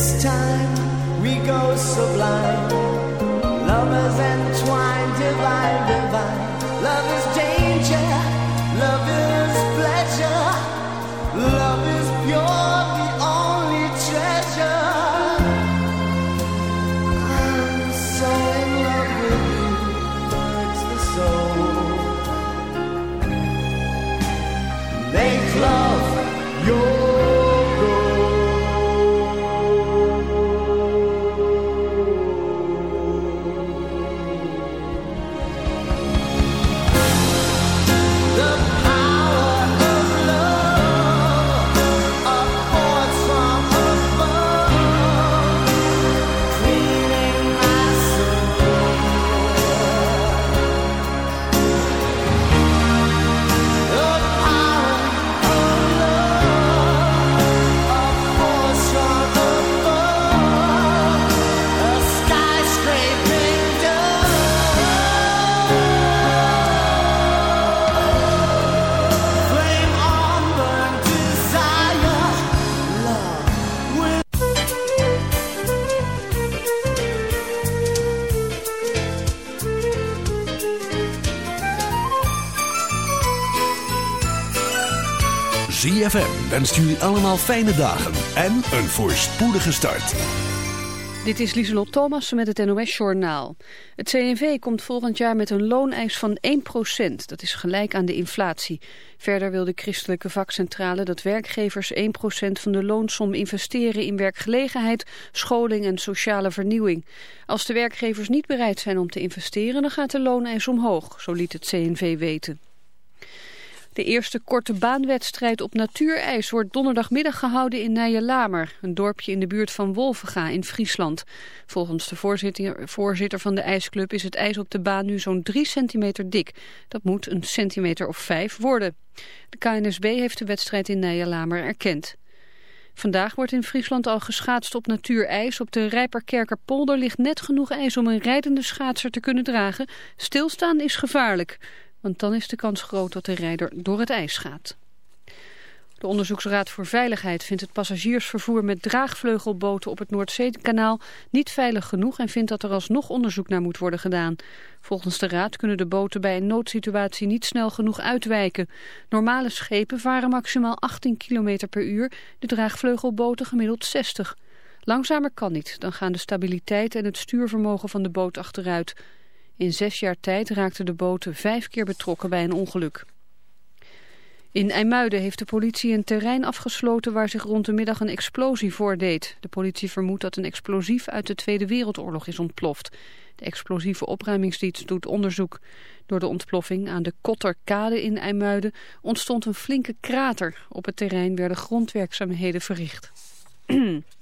This time we go sublime. Lovers entwined, divine, divine. Love is danger, love is pleasure, love is pure. ZFM jullie allemaal fijne dagen en een voorspoedige start. Dit is Lieselot Thomas met het NOS-journaal. Het CNV komt volgend jaar met een looneis van 1%. Dat is gelijk aan de inflatie. Verder wil de christelijke vakcentrale dat werkgevers 1% van de loonsom investeren in werkgelegenheid, scholing en sociale vernieuwing. Als de werkgevers niet bereid zijn om te investeren, dan gaat de looneis omhoog, zo liet het CNV weten. De eerste korte baanwedstrijd op natuurijs wordt donderdagmiddag gehouden in Nijelamer, een dorpje in de buurt van Wolvenga in Friesland. Volgens de voorzitter, van de ijsclub is het ijs op de baan nu zo'n 3 centimeter dik. Dat moet een centimeter of 5 worden. De KNSB heeft de wedstrijd in Nijelamer erkend. Vandaag wordt in Friesland al geschaatst op natuurijs. Op de Rijperkerkerpolder ligt net genoeg ijs om een rijdende schaatser te kunnen dragen. Stilstaan is gevaarlijk want dan is de kans groot dat de rijder door het ijs gaat. De Onderzoeksraad voor Veiligheid vindt het passagiersvervoer met draagvleugelboten op het Noordzeekanaal niet veilig genoeg en vindt dat er alsnog onderzoek naar moet worden gedaan. Volgens de Raad kunnen de boten bij een noodsituatie niet snel genoeg uitwijken. Normale schepen varen maximaal 18 km per uur, de draagvleugelboten gemiddeld 60. Langzamer kan niet, dan gaan de stabiliteit en het stuurvermogen van de boot achteruit. In zes jaar tijd raakten de boten vijf keer betrokken bij een ongeluk. In IJmuiden heeft de politie een terrein afgesloten waar zich rond de middag een explosie voordeed. De politie vermoedt dat een explosief uit de Tweede Wereldoorlog is ontploft. De explosieve opruimingsdienst doet onderzoek. Door de ontploffing aan de Kotterkade in IJmuiden ontstond een flinke krater. Op het terrein werden grondwerkzaamheden verricht.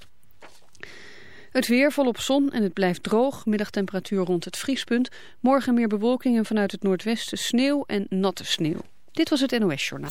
Het weer volop zon en het blijft droog. Middagtemperatuur rond het vriespunt. Morgen meer bewolking en vanuit het noordwesten sneeuw en natte sneeuw. Dit was het NOS Journaal.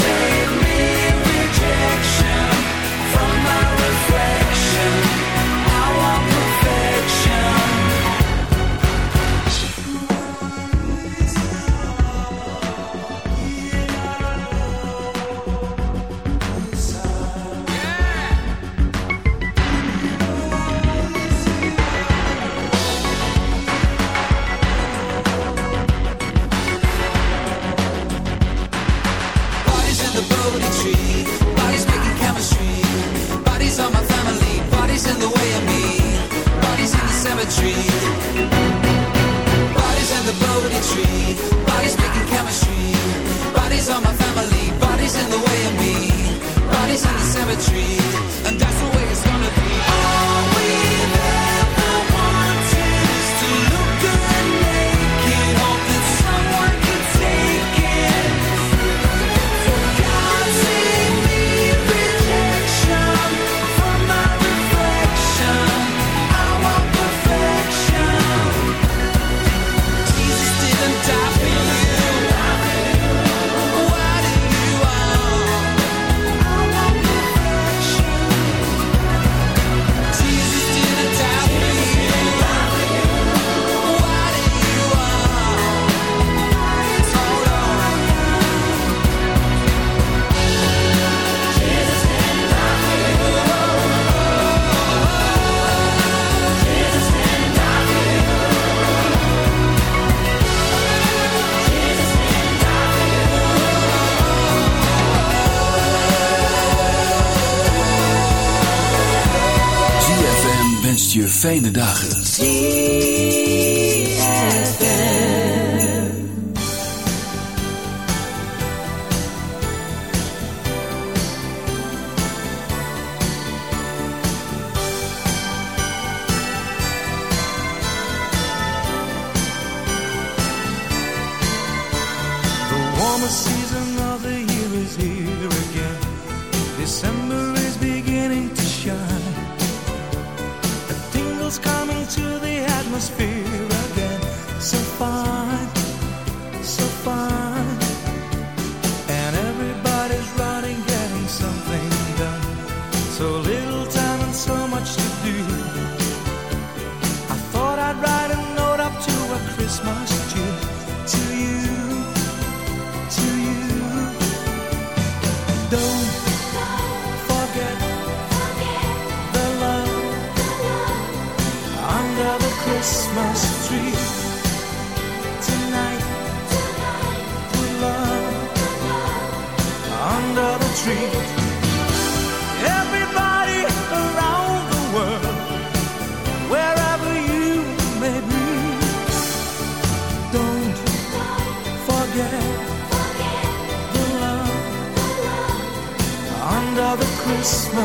save me. De dagen.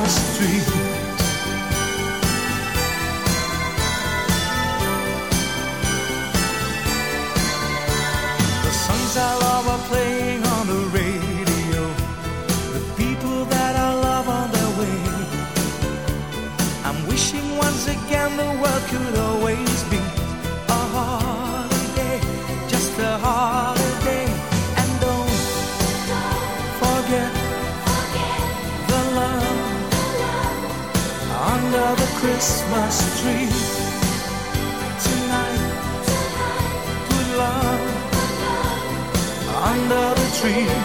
Street. Tree.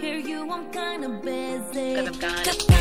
Hear you, I'm kinda busy. I'm.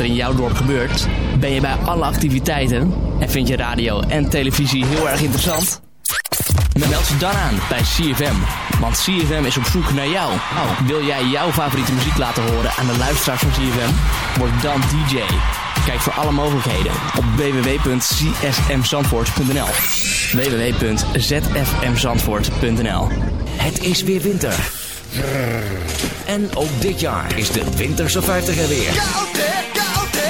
Er in jouw dorp gebeurt? Ben je bij alle activiteiten? En vind je radio en televisie heel erg interessant? Meld je dan aan bij CFM. Want CFM is op zoek naar jou. Wil jij jouw favoriete muziek laten horen aan de luisteraars van CFM? Word dan DJ. Kijk voor alle mogelijkheden op www.csmzandvoort.nl www.zfmzandvoort.nl Het is weer winter. En ook dit jaar is de Winterse 50 er weer.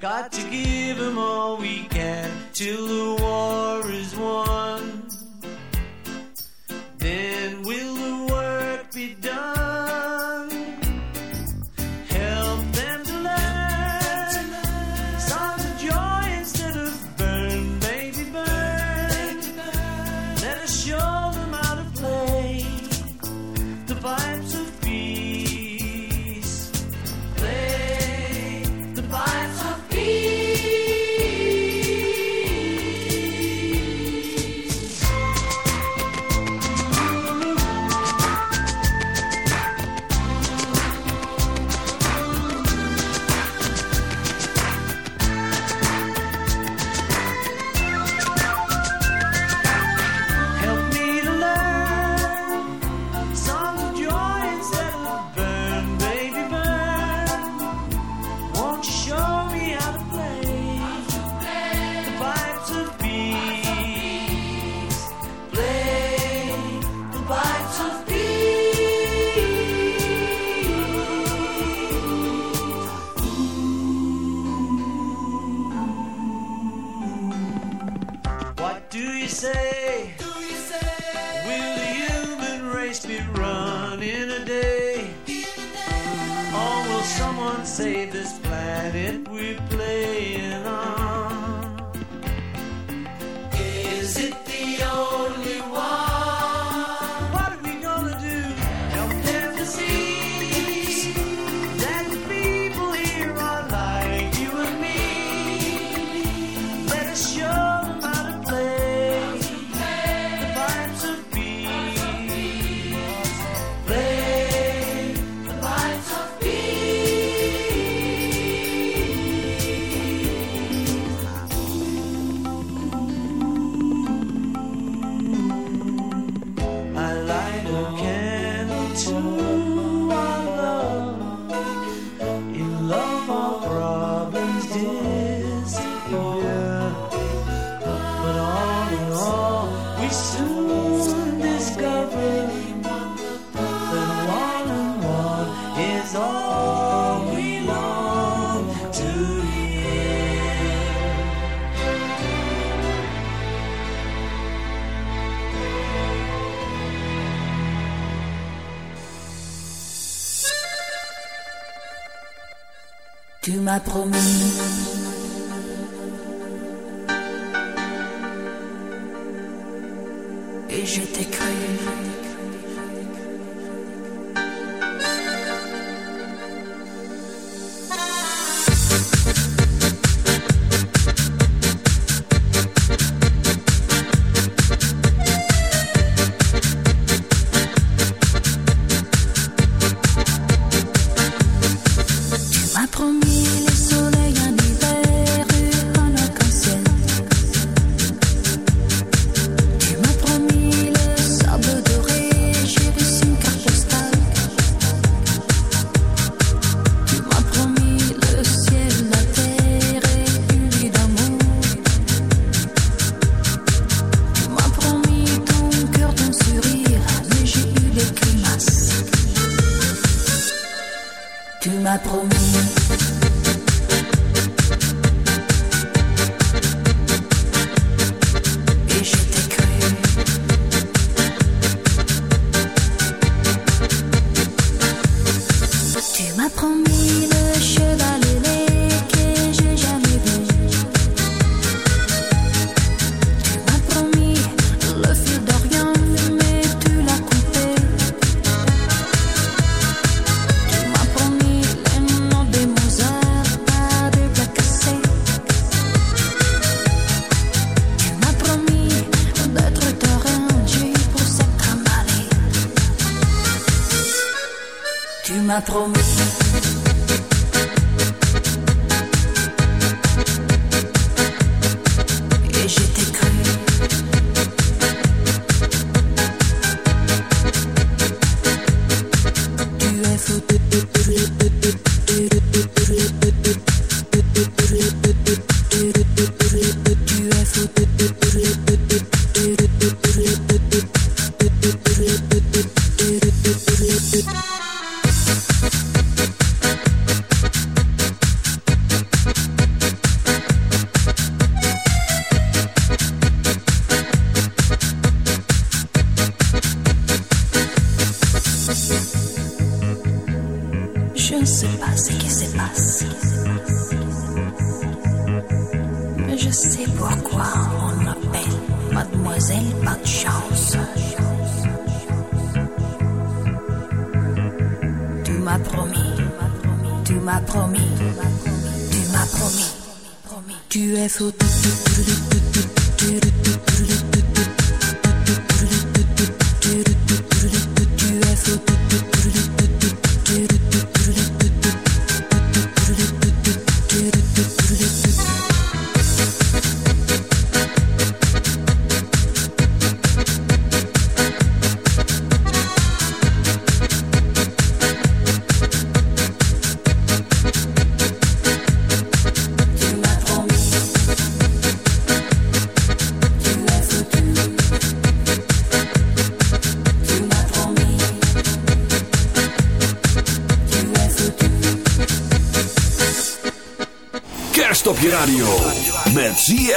Got to give them all we can till the war m'a promis.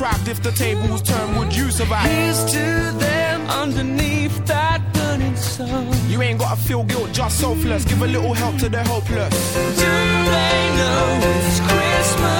trapped if the tables turned? Would you survive? Here's to them underneath that burning sun. You ain't gotta feel guilt, just selfless. Give a little help to the hopeless. Do they know it's Christmas?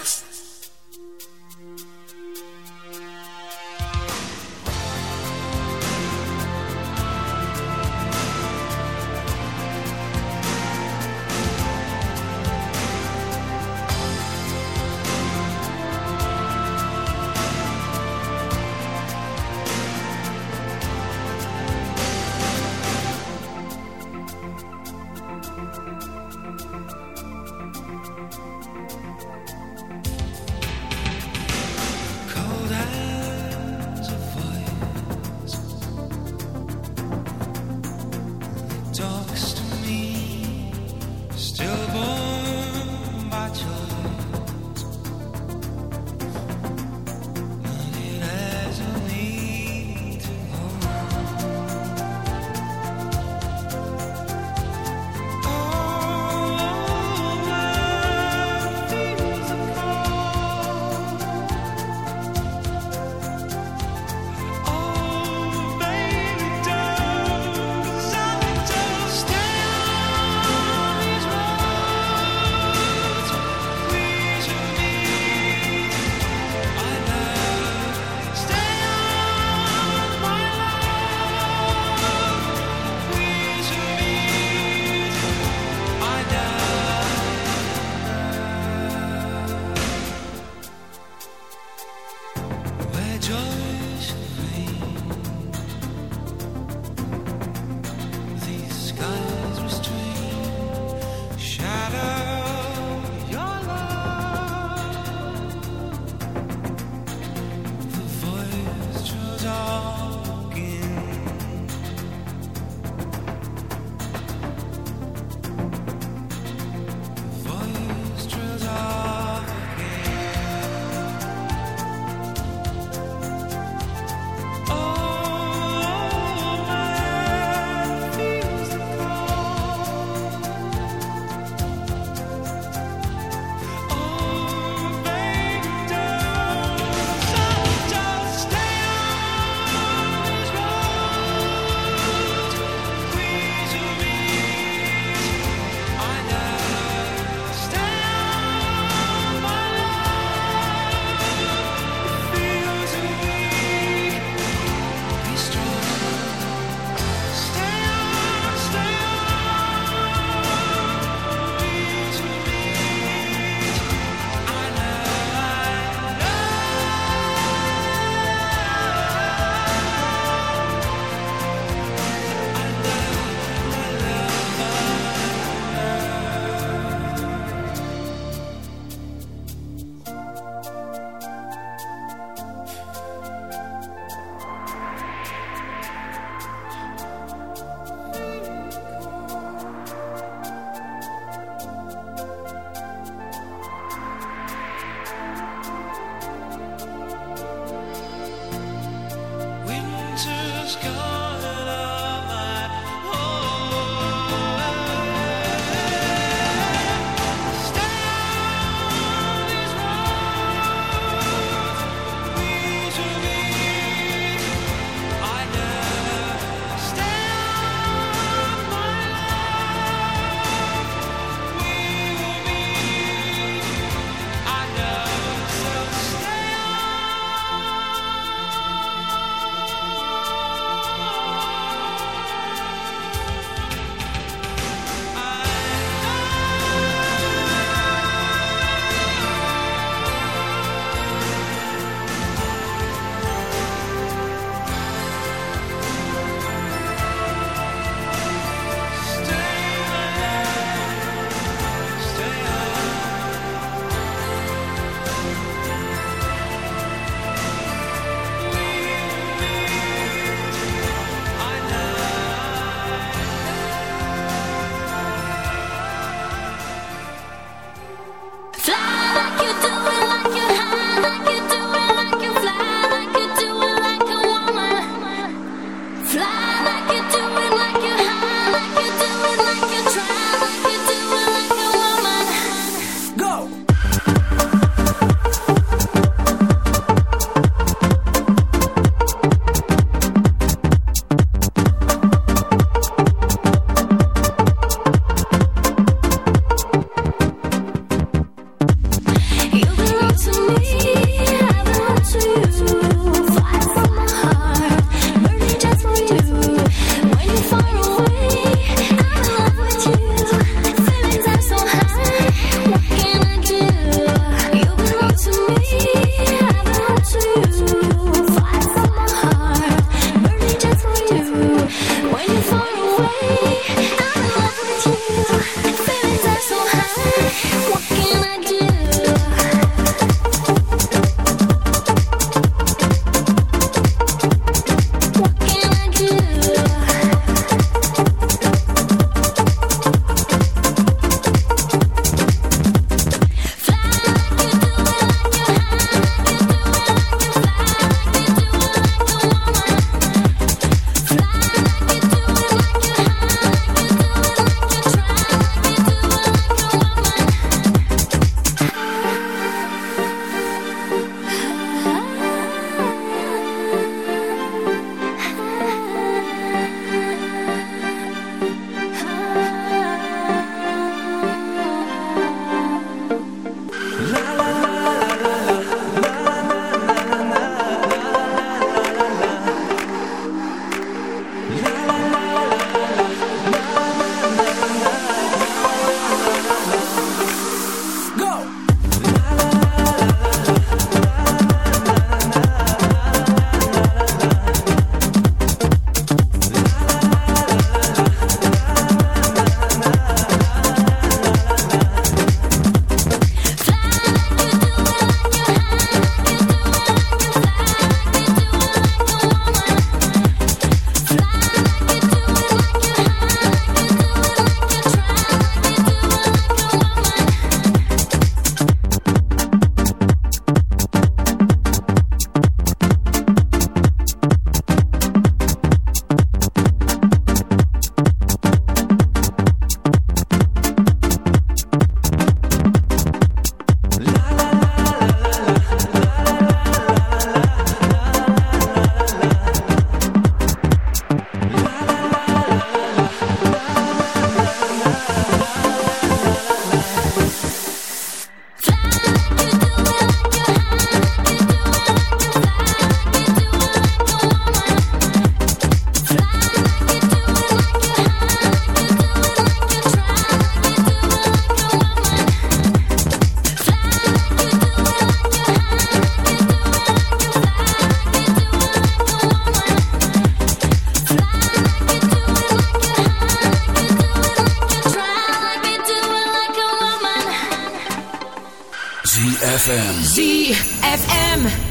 ZFM. ZFM.